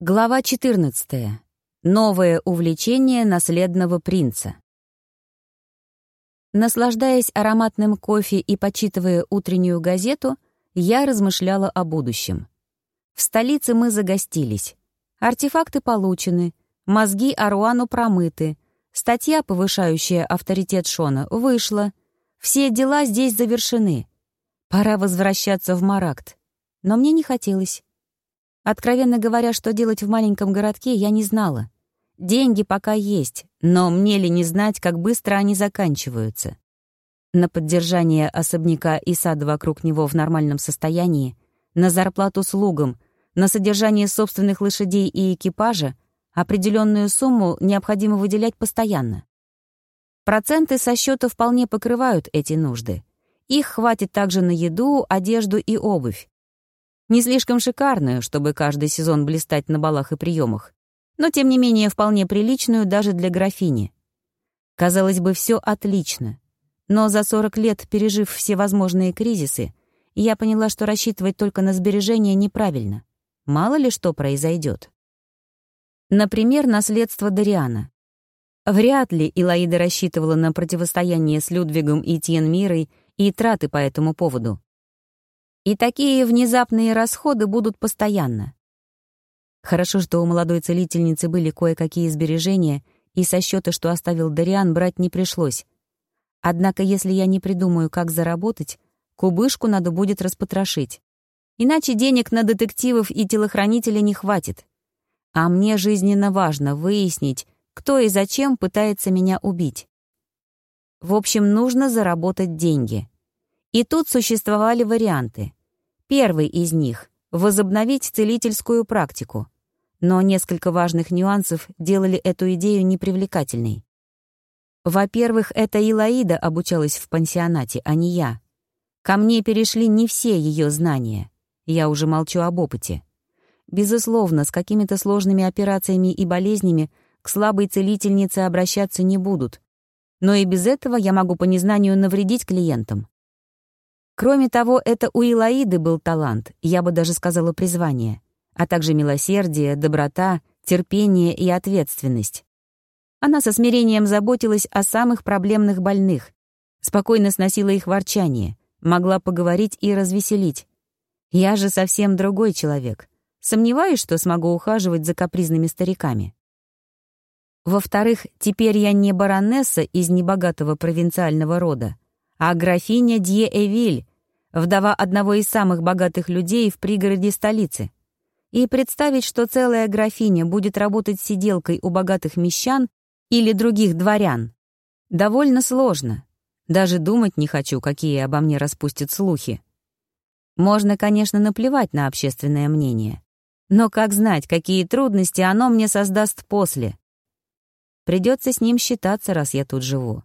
Глава 14. Новое увлечение наследного принца. Наслаждаясь ароматным кофе и почитывая утреннюю газету, я размышляла о будущем. В столице мы загостились. Артефакты получены, мозги Аруану промыты, статья, повышающая авторитет Шона, вышла. Все дела здесь завершены. Пора возвращаться в Маракт. Но мне не хотелось. Откровенно говоря, что делать в маленьком городке, я не знала. Деньги пока есть, но мне ли не знать, как быстро они заканчиваются? На поддержание особняка и сада вокруг него в нормальном состоянии, на зарплату слугам, на содержание собственных лошадей и экипажа определенную сумму необходимо выделять постоянно. Проценты со счета вполне покрывают эти нужды. Их хватит также на еду, одежду и обувь. Не слишком шикарную, чтобы каждый сезон блистать на балах и приемах, но тем не менее вполне приличную даже для графини. Казалось бы, все отлично. Но за 40 лет, пережив все возможные кризисы, я поняла, что рассчитывать только на сбережения неправильно. Мало ли что произойдет. Например, наследство Дариана. Вряд ли Илаида рассчитывала на противостояние с Людвигом и Тьенмирой и траты по этому поводу. И такие внезапные расходы будут постоянно. Хорошо, что у молодой целительницы были кое-какие сбережения, и со счета, что оставил Дариан, брать не пришлось. Однако, если я не придумаю, как заработать, кубышку надо будет распотрошить. Иначе денег на детективов и телохранителя не хватит. А мне жизненно важно выяснить, кто и зачем пытается меня убить. В общем, нужно заработать деньги. И тут существовали варианты. Первый из них — возобновить целительскую практику. Но несколько важных нюансов делали эту идею непривлекательной. Во-первых, это Илаида обучалась в пансионате, а не я. Ко мне перешли не все ее знания. Я уже молчу об опыте. Безусловно, с какими-то сложными операциями и болезнями к слабой целительнице обращаться не будут. Но и без этого я могу по незнанию навредить клиентам. Кроме того, это у Илаиды был талант, я бы даже сказала призвание, а также милосердие, доброта, терпение и ответственность. Она со смирением заботилась о самых проблемных больных, спокойно сносила их ворчание, могла поговорить и развеселить. Я же совсем другой человек. Сомневаюсь, что смогу ухаживать за капризными стариками. Во-вторых, теперь я не баронесса из небогатого провинциального рода, а графиня Дье Эвиль, вдова одного из самых богатых людей в пригороде столицы. И представить, что целая графиня будет работать сиделкой у богатых мещан или других дворян, довольно сложно. Даже думать не хочу, какие обо мне распустят слухи. Можно, конечно, наплевать на общественное мнение. Но как знать, какие трудности оно мне создаст после? Придется с ним считаться, раз я тут живу.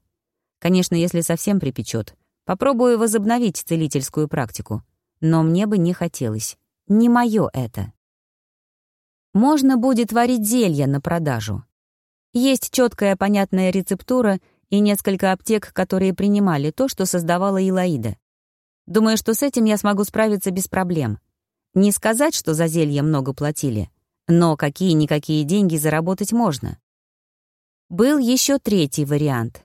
Конечно, если совсем припечет, попробую возобновить целительскую практику. Но мне бы не хотелось. Не мое это. Можно будет варить зелья на продажу. Есть четкая понятная рецептура и несколько аптек, которые принимали то, что создавала Илаида. Думаю, что с этим я смогу справиться без проблем. Не сказать, что за зелье много платили, но какие-никакие деньги заработать можно. Был еще третий вариант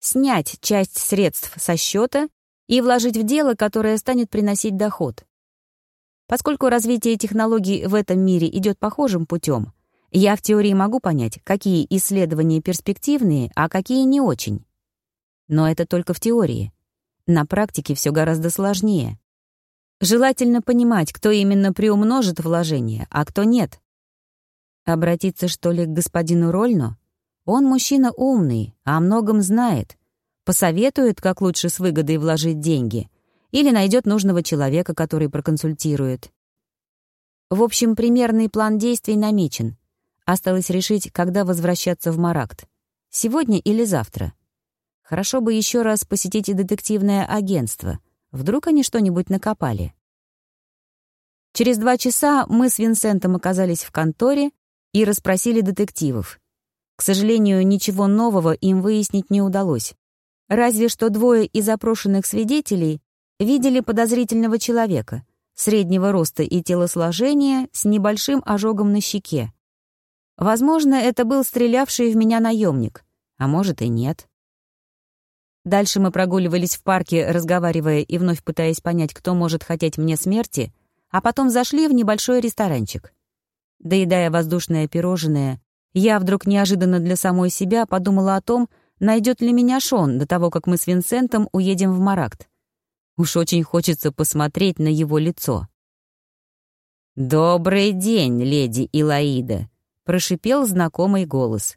снять часть средств со счета и вложить в дело, которое станет приносить доход. Поскольку развитие технологий в этом мире идет похожим путем, я в теории могу понять, какие исследования перспективные, а какие не очень. Но это только в теории. На практике все гораздо сложнее. Желательно понимать, кто именно приумножит вложения, а кто нет. Обратиться, что ли, к господину Рольну? Он мужчина умный, о многом знает. Посоветует, как лучше с выгодой вложить деньги. Или найдет нужного человека, который проконсультирует. В общем, примерный план действий намечен. Осталось решить, когда возвращаться в Маракт. Сегодня или завтра. Хорошо бы еще раз посетить и детективное агентство. Вдруг они что-нибудь накопали. Через два часа мы с Винсентом оказались в конторе и расспросили детективов. К сожалению, ничего нового им выяснить не удалось. Разве что двое из опрошенных свидетелей видели подозрительного человека, среднего роста и телосложения, с небольшим ожогом на щеке. Возможно, это был стрелявший в меня наемник, а может и нет. Дальше мы прогуливались в парке, разговаривая и вновь пытаясь понять, кто может хотеть мне смерти, а потом зашли в небольшой ресторанчик. Доедая воздушное пирожное, я вдруг неожиданно для самой себя подумала о том, найдет ли меня Шон до того, как мы с Винсентом уедем в Маракт. Уж очень хочется посмотреть на его лицо. «Добрый день, леди Илаида», — прошипел знакомый голос.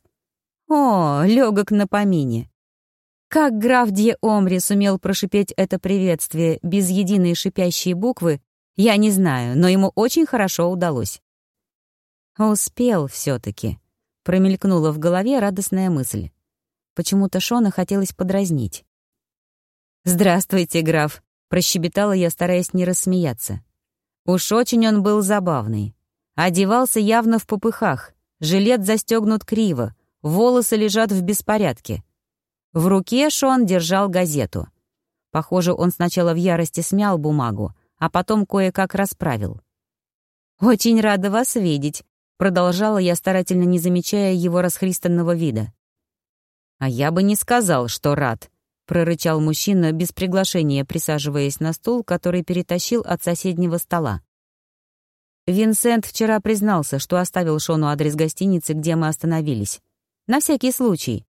«О, легок на помине. Как граф Дье Омри сумел прошипеть это приветствие без единой шипящей буквы, я не знаю, но ему очень хорошо удалось. Успел все таки промелькнула в голове радостная мысль. Почему-то Шона хотелось подразнить. «Здравствуйте, граф», — прощебетала я, стараясь не рассмеяться. Уж очень он был забавный. Одевался явно в попыхах, жилет застегнут криво, волосы лежат в беспорядке. В руке Шон держал газету. Похоже, он сначала в ярости смял бумагу, а потом кое-как расправил. «Очень рада вас видеть», — продолжала я, старательно не замечая его расхристанного вида. «А я бы не сказал, что рад», — прорычал мужчина без приглашения, присаживаясь на стул, который перетащил от соседнего стола. Винсент вчера признался, что оставил Шону адрес гостиницы, где мы остановились. На всякий случай.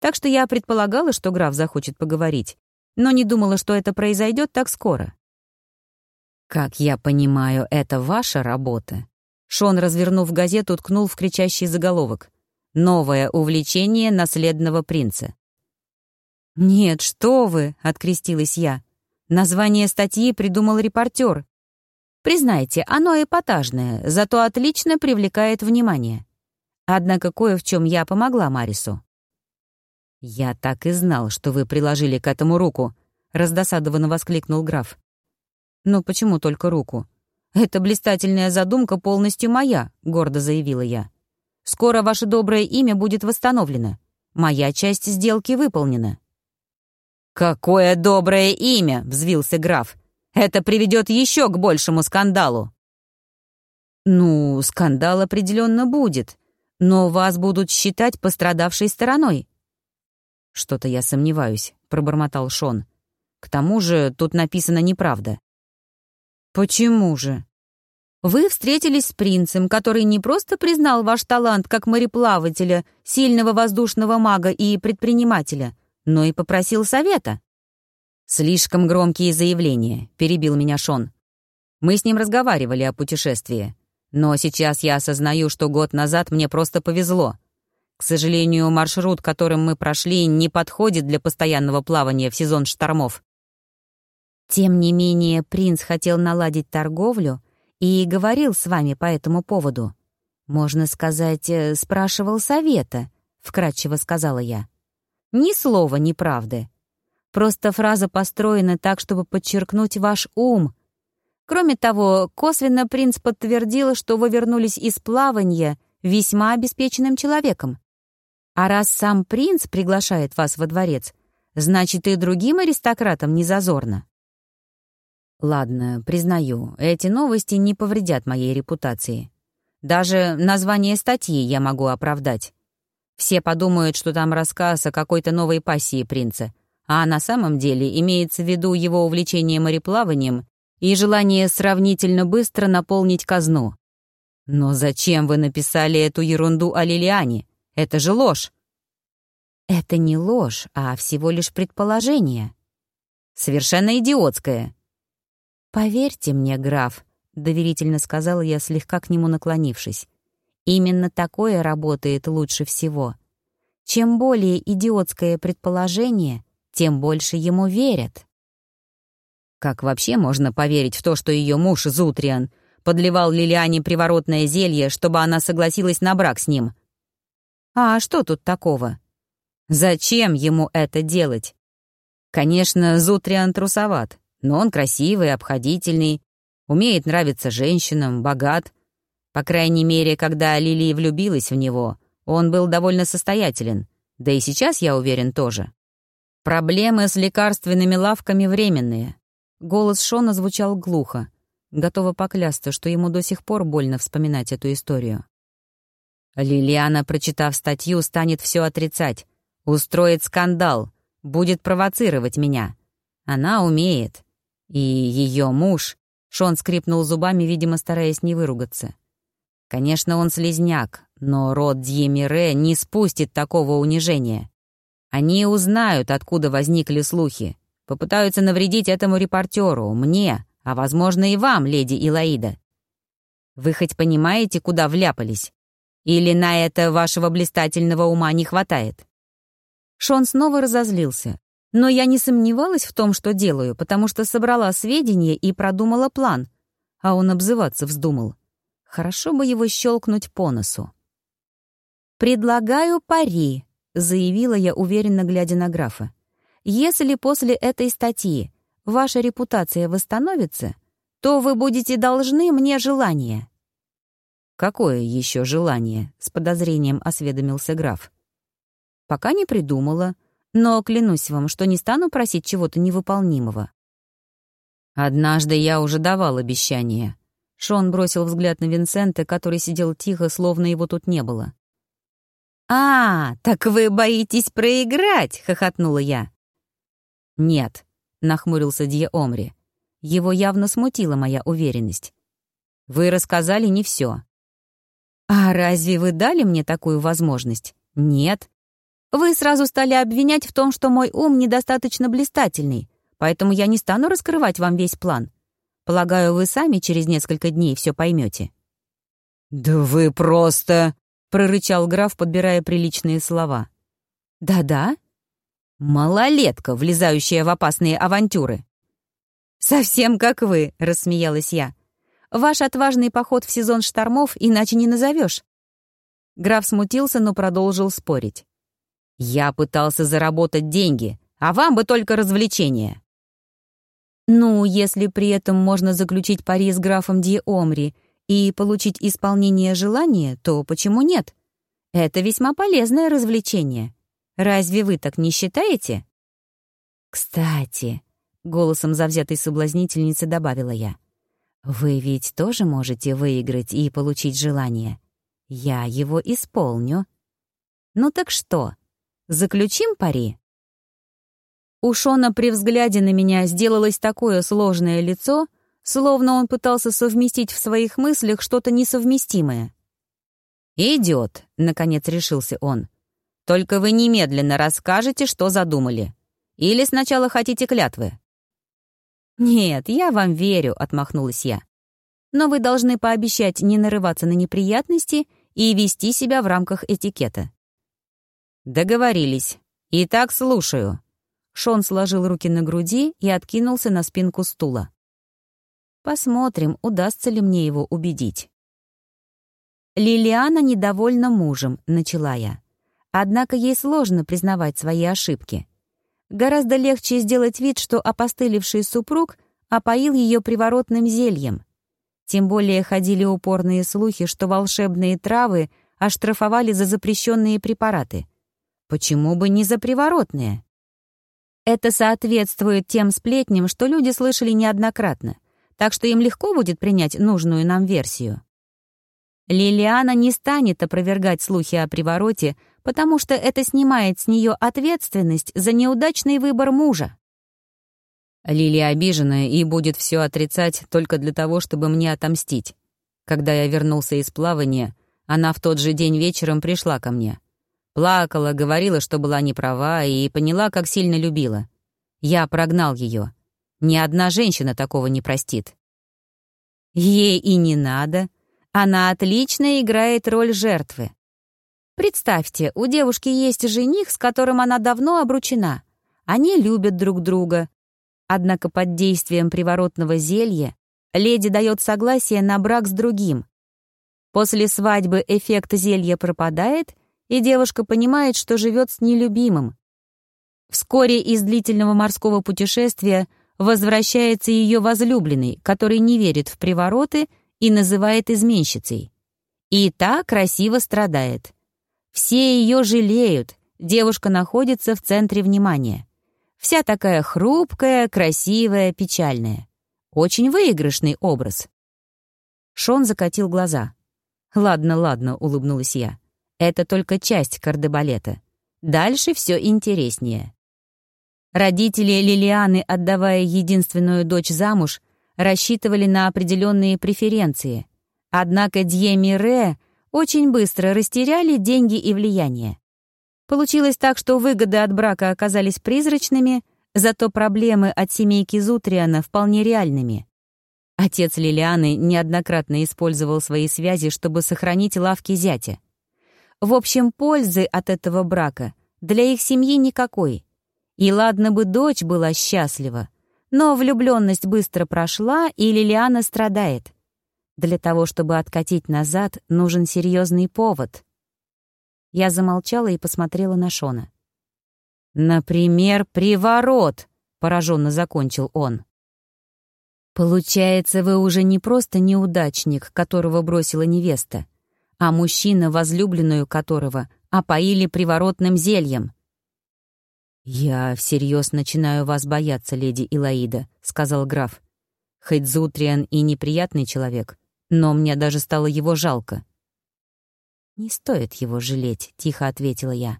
Так что я предполагала, что граф захочет поговорить, но не думала, что это произойдет так скоро. «Как я понимаю, это ваша работа?» Шон, развернув газету, ткнул в кричащий заголовок. «Новое увлечение наследного принца». «Нет, что вы!» — открестилась я. Название статьи придумал репортер. Признайте, оно эпатажное, зато отлично привлекает внимание. Однако кое в чем я помогла Марису. «Я так и знал, что вы приложили к этому руку», — раздосадованно воскликнул граф. «Но почему только руку? Эта блистательная задумка полностью моя», — гордо заявила я. «Скоро ваше доброе имя будет восстановлено. Моя часть сделки выполнена». «Какое доброе имя!» — взвился граф. «Это приведет еще к большему скандалу». «Ну, скандал определенно будет, но вас будут считать пострадавшей стороной», «Что-то я сомневаюсь», — пробормотал Шон. «К тому же тут написано неправда». «Почему же?» «Вы встретились с принцем, который не просто признал ваш талант как мореплавателя, сильного воздушного мага и предпринимателя, но и попросил совета». «Слишком громкие заявления», — перебил меня Шон. «Мы с ним разговаривали о путешествии. Но сейчас я осознаю, что год назад мне просто повезло. К сожалению, маршрут, которым мы прошли, не подходит для постоянного плавания в сезон штормов. Тем не менее, принц хотел наладить торговлю и говорил с вами по этому поводу. Можно сказать, э, спрашивал совета, вкратчиво сказала я. Ни слова неправды. Просто фраза построена так, чтобы подчеркнуть ваш ум. Кроме того, косвенно принц подтвердил, что вы вернулись из плавания весьма обеспеченным человеком. А раз сам принц приглашает вас во дворец, значит, и другим аристократам не зазорно. Ладно, признаю, эти новости не повредят моей репутации. Даже название статьи я могу оправдать. Все подумают, что там рассказ о какой-то новой пассии принца, а на самом деле имеется в виду его увлечение мореплаванием и желание сравнительно быстро наполнить казну. Но зачем вы написали эту ерунду о Лилиане? Это же ложь!» «Это не ложь, а всего лишь предположение. Совершенно идиотское». «Поверьте мне, граф», — доверительно сказала я, слегка к нему наклонившись. «Именно такое работает лучше всего. Чем более идиотское предположение, тем больше ему верят». Как вообще можно поверить в то, что ее муж Зутриан подливал Лилиане приворотное зелье, чтобы она согласилась на брак с ним? А что тут такого? Зачем ему это делать? Конечно, Зутриан трусоват, но он красивый, обходительный, умеет нравиться женщинам, богат. По крайней мере, когда Лилия влюбилась в него, он был довольно состоятелен, да и сейчас, я уверен, тоже. Проблемы с лекарственными лавками временные. Голос Шона звучал глухо. готова поклясться, что ему до сих пор больно вспоминать эту историю. Лилиана, прочитав статью, станет все отрицать, устроит скандал, будет провоцировать меня. Она умеет. И ее муж... Шон скрипнул зубами, видимо, стараясь не выругаться. Конечно, он слезняк, но род Дьемире не спустит такого унижения. Они узнают, откуда возникли слухи, попытаются навредить этому репортеру, мне, а, возможно, и вам, леди Илаида. Вы хоть понимаете, куда вляпались? Или на это вашего блистательного ума не хватает?» Шон снова разозлился. Но я не сомневалась в том, что делаю, потому что собрала сведения и продумала план. А он обзываться вздумал. Хорошо бы его щелкнуть по носу. «Предлагаю пари», — заявила я, уверенно глядя на графа. «Если после этой статьи ваша репутация восстановится, то вы будете должны мне желание». «Какое еще желание?» — с подозрением осведомился граф. «Пока не придумала, но клянусь вам, что не стану просить чего-то невыполнимого». «Однажды я уже давал обещание». Шон бросил взгляд на Винсента, который сидел тихо, словно его тут не было. «А, так вы боитесь проиграть!» — хохотнула я. «Нет», — нахмурился Дье Омри. Его явно смутила моя уверенность. «Вы рассказали не все. «А разве вы дали мне такую возможность?» «Нет». «Вы сразу стали обвинять в том, что мой ум недостаточно блистательный, поэтому я не стану раскрывать вам весь план. Полагаю, вы сами через несколько дней все поймете». «Да вы просто...» — прорычал граф, подбирая приличные слова. «Да-да?» «Малолетка, влезающая в опасные авантюры». «Совсем как вы», — рассмеялась я. Ваш отважный поход в сезон штормов иначе не назовешь. Граф смутился, но продолжил спорить. «Я пытался заработать деньги, а вам бы только развлечения». «Ну, если при этом можно заключить пари с графом Ди Омри и получить исполнение желания, то почему нет? Это весьма полезное развлечение. Разве вы так не считаете?» «Кстати», — голосом завзятой соблазнительницы добавила я, вы ведь тоже можете выиграть и получить желание. Я его исполню. Ну так что, заключим пари? У Шона при взгляде на меня сделалось такое сложное лицо, словно он пытался совместить в своих мыслях что-то несовместимое. «Идет», — наконец решился он. «Только вы немедленно расскажете, что задумали. Или сначала хотите клятвы?» «Нет, я вам верю», — отмахнулась я. «Но вы должны пообещать не нарываться на неприятности и вести себя в рамках этикета». «Договорились. Итак, слушаю». Шон сложил руки на груди и откинулся на спинку стула. «Посмотрим, удастся ли мне его убедить». «Лилиана недовольна мужем», — начала я. Однако ей сложно признавать свои ошибки. Гораздо легче сделать вид, что опостылевший супруг опоил ее приворотным зельем. Тем более ходили упорные слухи, что волшебные травы оштрафовали за запрещенные препараты. Почему бы не за приворотные? Это соответствует тем сплетням, что люди слышали неоднократно, так что им легко будет принять нужную нам версию. Лилиана не станет опровергать слухи о привороте, потому что это снимает с нее ответственность за неудачный выбор мужа. Лилия обижена и будет все отрицать только для того, чтобы мне отомстить. Когда я вернулся из плавания, она в тот же день вечером пришла ко мне. Плакала, говорила, что была не права, и поняла, как сильно любила. Я прогнал ее. Ни одна женщина такого не простит. Ей и не надо. Она отлично играет роль жертвы. Представьте, у девушки есть жених, с которым она давно обручена. Они любят друг друга. Однако под действием приворотного зелья леди дает согласие на брак с другим. После свадьбы эффект зелья пропадает, и девушка понимает, что живет с нелюбимым. Вскоре из длительного морского путешествия возвращается ее возлюбленный, который не верит в привороты и называет изменщицей. И та красиво страдает. Все ее жалеют, девушка находится в центре внимания. Вся такая хрупкая, красивая, печальная. Очень выигрышный образ». Шон закатил глаза. «Ладно, ладно», — улыбнулась я. «Это только часть кардебалета. Дальше все интереснее». Родители Лилианы, отдавая единственную дочь замуж, рассчитывали на определенные преференции. Однако Дье Мире очень быстро растеряли деньги и влияние. Получилось так, что выгоды от брака оказались призрачными, зато проблемы от семейки Зутриана вполне реальными. Отец Лилианы неоднократно использовал свои связи, чтобы сохранить лавки зятя. В общем, пользы от этого брака для их семьи никакой. И ладно бы дочь была счастлива, но влюбленность быстро прошла, и Лилиана страдает. Для того, чтобы откатить назад, нужен серьезный повод. Я замолчала и посмотрела на Шона. «Например, приворот!» — пораженно закончил он. «Получается, вы уже не просто неудачник, которого бросила невеста, а мужчина, возлюбленную которого опоили приворотным зельем». «Я всерьез начинаю вас бояться, леди Илаида», — сказал граф. «Хоть Зутриан и неприятный человек, но мне даже стало его жалко. «Не стоит его жалеть», — тихо ответила я.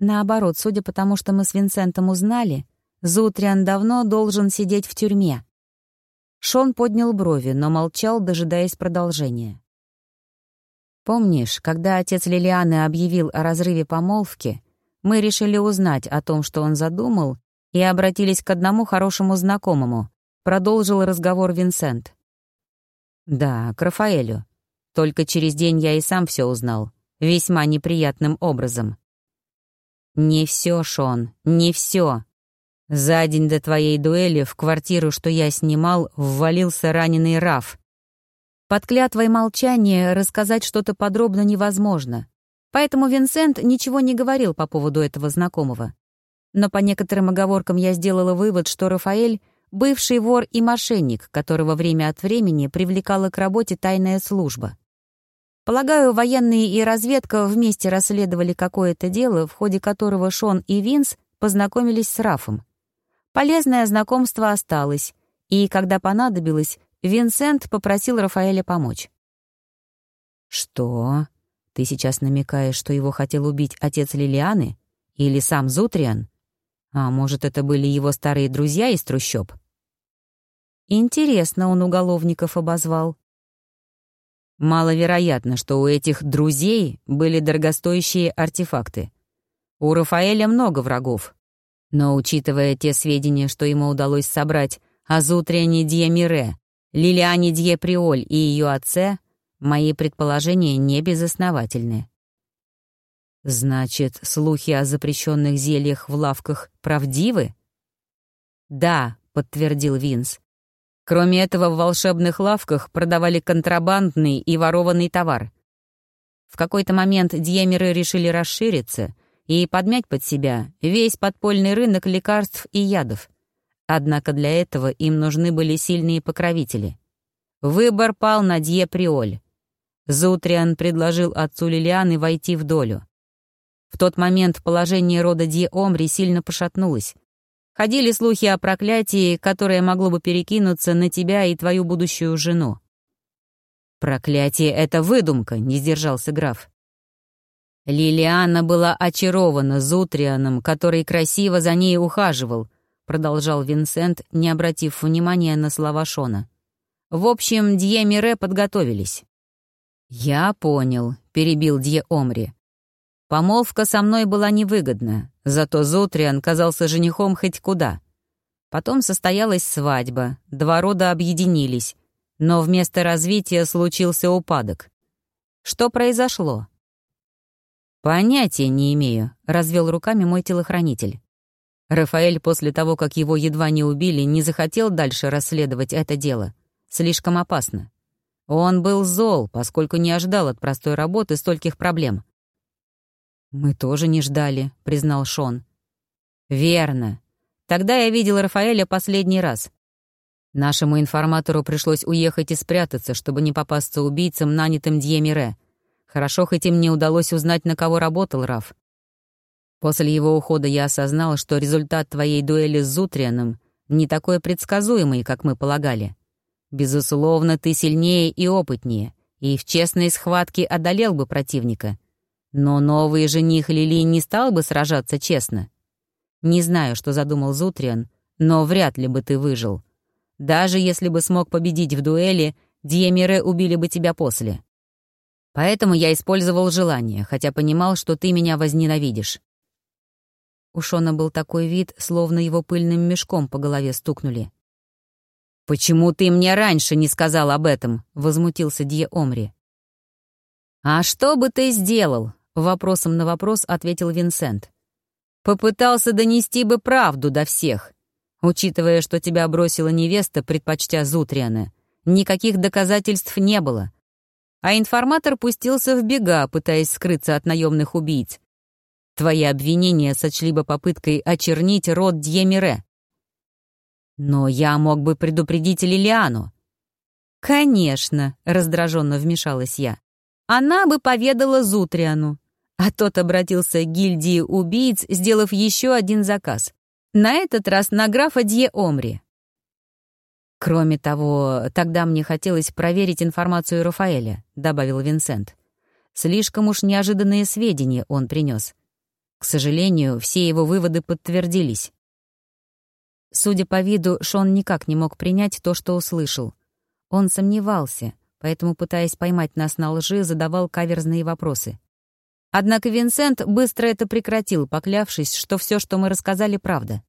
«Наоборот, судя по тому, что мы с Винсентом узнали, Зутриан давно должен сидеть в тюрьме». Шон поднял брови, но молчал, дожидаясь продолжения. «Помнишь, когда отец Лилианы объявил о разрыве помолвки, мы решили узнать о том, что он задумал, и обратились к одному хорошему знакомому», — продолжил разговор Винсент. «Да, к Рафаэлю. Только через день я и сам все узнал. Весьма неприятным образом. Не все, Шон, не все. За день до твоей дуэли в квартиру, что я снимал, ввалился раненый Раф. Под клятвой молчания рассказать что-то подробно невозможно. Поэтому Винсент ничего не говорил по поводу этого знакомого. Но по некоторым оговоркам я сделала вывод, что Рафаэль — бывший вор и мошенник, которого время от времени привлекала к работе тайная служба. Полагаю, военные и разведка вместе расследовали какое-то дело, в ходе которого Шон и Винс познакомились с Рафом. Полезное знакомство осталось, и, когда понадобилось, Винсент попросил Рафаэля помочь. «Что? Ты сейчас намекаешь, что его хотел убить отец Лилианы? Или сам Зутриан? А может, это были его старые друзья из трущоб?» Интересно он уголовников обозвал. Маловероятно, что у этих «друзей» были дорогостоящие артефакты. У Рафаэля много врагов. Но, учитывая те сведения, что ему удалось собрать о Зутриане Дьемире, Лилиане Дьеприоль и ее отце, мои предположения не безосновательны. Значит, слухи о запрещенных зельях в лавках правдивы? Да, подтвердил Винс. Кроме этого, в волшебных лавках продавали контрабандный и ворованный товар. В какой-то момент дьемеры решили расшириться и подмять под себя весь подпольный рынок лекарств и ядов. Однако для этого им нужны были сильные покровители. Выбор пал на Дье Приоль. Зутриан предложил отцу Лилианы войти в долю. В тот момент положение рода Дье Омри сильно пошатнулось, Ходили слухи о проклятии, которое могло бы перекинуться на тебя и твою будущую жену. «Проклятие — это выдумка», — не сдержался граф. «Лилиана была очарована Зутрианом, который красиво за ней ухаживал», — продолжал Винсент, не обратив внимания на слова Шона. «В общем, Дье Мире подготовились». «Я понял», — перебил Дье Омри. Помолвка со мной была невыгодна, зато Зутриан казался женихом хоть куда. Потом состоялась свадьба, два рода объединились, но вместо развития случился упадок. Что произошло? «Понятия не имею», — развел руками мой телохранитель. Рафаэль после того, как его едва не убили, не захотел дальше расследовать это дело. Слишком опасно. Он был зол, поскольку не ожидал от простой работы стольких проблем. «Мы тоже не ждали», — признал Шон. «Верно. Тогда я видел Рафаэля последний раз. Нашему информатору пришлось уехать и спрятаться, чтобы не попасться убийцам, нанятым Дьемире. Хорошо, хоть им не удалось узнать, на кого работал Раф. После его ухода я осознал, что результат твоей дуэли с Зутрианом не такой предсказуемый, как мы полагали. Безусловно, ты сильнее и опытнее, и в честной схватке одолел бы противника. Но новый жених Лили не стал бы сражаться честно. Не знаю, что задумал Зутриан, но вряд ли бы ты выжил. Даже если бы смог победить в дуэли, Дьемире убили бы тебя после. Поэтому я использовал желание, хотя понимал, что ты меня возненавидишь. У Шона был такой вид, словно его пыльным мешком по голове стукнули. «Почему ты мне раньше не сказал об этом?» — возмутился Дье Омри. «А что бы ты сделал?» — вопросом на вопрос ответил Винсент. «Попытался донести бы правду до всех. Учитывая, что тебя бросила невеста, предпочтя Зутриана, никаких доказательств не было. А информатор пустился в бега, пытаясь скрыться от наемных убийц. Твои обвинения сочли бы попыткой очернить род Дьемире. Но я мог бы предупредить Лилиану. «Конечно», — раздраженно вмешалась я. «Она бы поведала Зутриану». А тот обратился к гильдии убийц, сделав еще один заказ. На этот раз на графа Дье Омри. «Кроме того, тогда мне хотелось проверить информацию Рафаэля», — добавил Винсент. «Слишком уж неожиданные сведения он принес. К сожалению, все его выводы подтвердились». Судя по виду, Шон никак не мог принять то, что услышал. Он сомневался, поэтому, пытаясь поймать нас на лжи, задавал каверзные вопросы. Однако Винсент быстро это прекратил, поклявшись, что все, что мы рассказали, правда.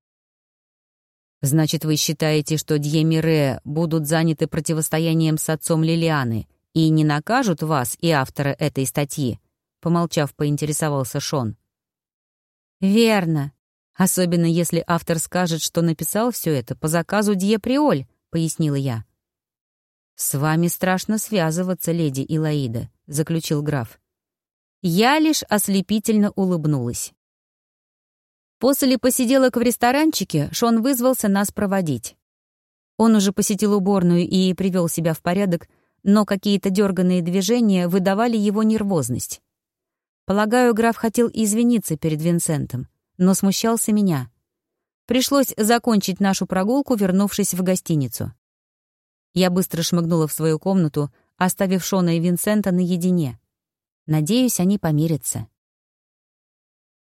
«Значит, вы считаете, что Дьемире будут заняты противостоянием с отцом Лилианы и не накажут вас и автора этой статьи?» Помолчав, поинтересовался Шон. «Верно. Особенно если автор скажет, что написал все это по заказу Дье Приоль», — пояснила я. «С вами страшно связываться, леди Илаида», — заключил граф. Я лишь ослепительно улыбнулась. После посиделок в ресторанчике Шон вызвался нас проводить. Он уже посетил уборную и привел себя в порядок, но какие-то дерганные движения выдавали его нервозность. Полагаю, граф хотел извиниться перед Винсентом, но смущался меня. Пришлось закончить нашу прогулку, вернувшись в гостиницу. Я быстро шмыгнула в свою комнату, оставив Шона и Винсента наедине. Надеюсь, они помирятся.